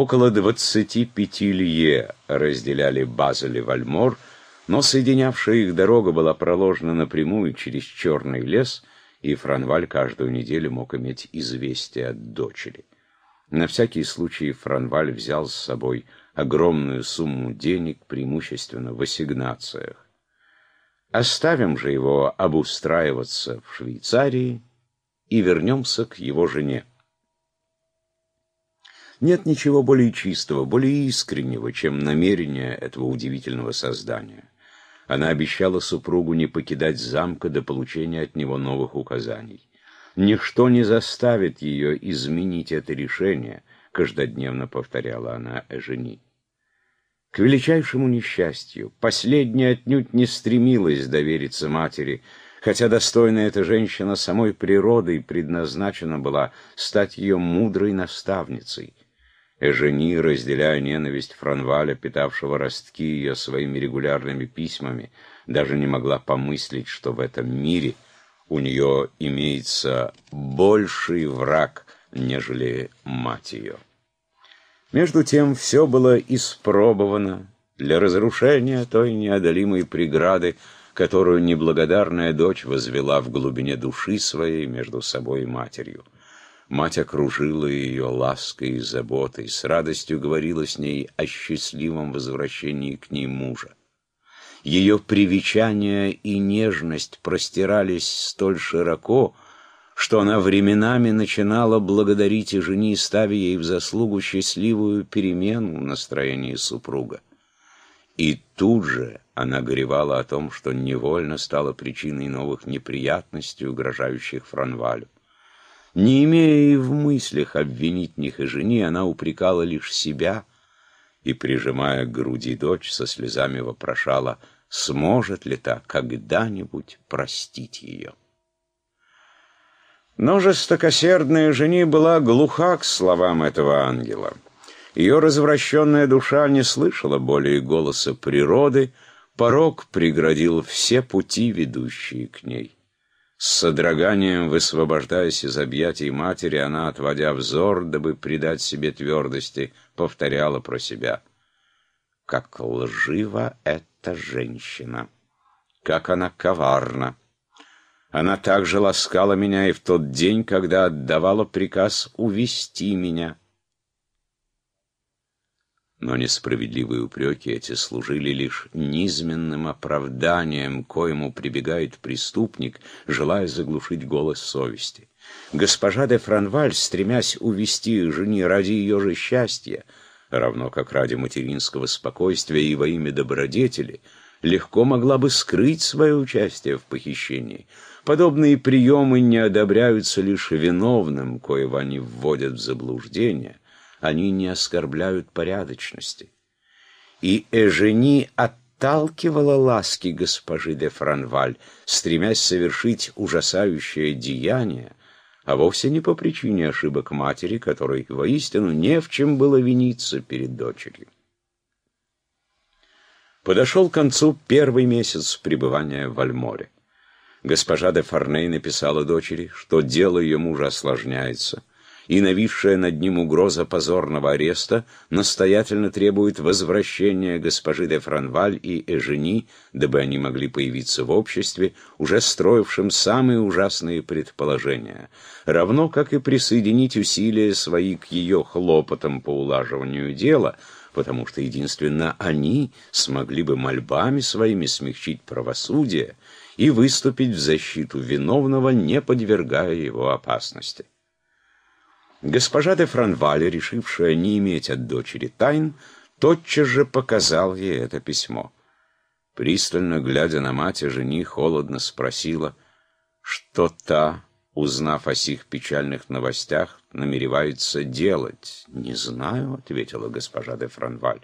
Около 25 лье разделяли Базель и Вальмор, но соединявшая их дорога была проложена напрямую через черный лес, и Франваль каждую неделю мог иметь известие от дочери. На всякий случай Франваль взял с собой огромную сумму денег, преимущественно в ассигнациях. Оставим же его обустраиваться в Швейцарии и вернемся к его жене. Нет ничего более чистого, более искреннего, чем намерение этого удивительного создания. Она обещала супругу не покидать замка до получения от него новых указаний. Ничто не заставит ее изменить это решение, каждодневно повторяла она Эжени. К величайшему несчастью, последняя отнюдь не стремилась довериться матери, хотя достойная эта женщина самой природой предназначена была стать ее мудрой наставницей. Эжени, разделяя ненависть Франваля, питавшего ростки ее своими регулярными письмами, даже не могла помыслить, что в этом мире у нее имеется больший враг, нежели мать ее. Между тем все было испробовано для разрушения той неодолимой преграды, которую неблагодарная дочь возвела в глубине души своей между собой и матерью. Мать окружила ее лаской и заботой, с радостью говорила с ней о счастливом возвращении к ней мужа. Ее привечание и нежность простирались столь широко, что она временами начинала благодарить и жени, ставя ей в заслугу счастливую перемену в настроении супруга. И тут же она горевала о том, что невольно стала причиной новых неприятностей, угрожающих Франвалю. Не имея и в мыслях обвинить них и жени, она упрекала лишь себя и, прижимая к груди дочь, со слезами вопрошала, сможет ли та когда-нибудь простить ее. Но жестокосердная жени была глуха к словам этого ангела. Ее развращенная душа не слышала более голоса природы, порог преградил все пути, ведущие к ней. С содроганием, высвобождаясь из объятий матери, она, отводя взор, дабы придать себе твердости, повторяла про себя. Как лжива эта женщина! Как она коварна! Она также ласкала меня и в тот день, когда отдавала приказ увести меня. Но несправедливые упреки эти служили лишь низменным оправданием, коему прибегает преступник, желая заглушить голос совести. Госпожа де Франваль, стремясь увести жени ради ее же счастья, равно как ради материнского спокойствия и во имя добродетели, легко могла бы скрыть свое участие в похищении. Подобные приемы не одобряются лишь виновным, коего они вводят в заблуждение они не оскорбляют порядочности. И Эжени отталкивала ласки госпожи де Франваль, стремясь совершить ужасающее деяние, а вовсе не по причине ошибок матери, которой воистину не в чем было виниться перед дочерью. Подошел к концу первый месяц пребывания в Альморе. Госпожа де Фарней написала дочери, что дело ее мужа осложняется, и нависшая над ним угроза позорного ареста настоятельно требует возвращения госпожи де Франваль и Эжени, дабы они могли появиться в обществе, уже строившим самые ужасные предположения, равно как и присоединить усилия свои к ее хлопотам по улаживанию дела, потому что единственно они смогли бы мольбами своими смягчить правосудие и выступить в защиту виновного, не подвергая его опасности. Госпожа де Франвале, решившая не иметь от дочери тайн, тотчас же показал ей это письмо. Пристально глядя на мать, жени холодно спросила, что та, узнав о сих печальных новостях, намеревается делать. «Не знаю», — ответила госпожа де Франваль.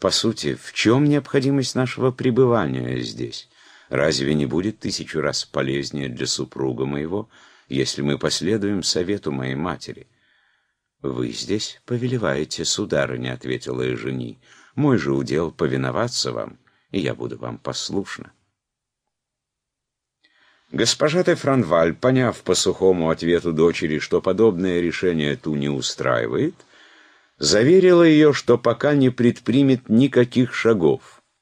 «По сути, в чем необходимость нашего пребывания здесь? Разве не будет тысячу раз полезнее для супруга моего, если мы последуем совету моей матери. «Вы здесь повелеваете, сударыня», — ответила и жени. «Мой же удел повиноваться вам, и я буду вам послушна». Госпожа де поняв по сухому ответу дочери, что подобное решение ту не устраивает, заверила ее, что пока не предпримет никаких шагов,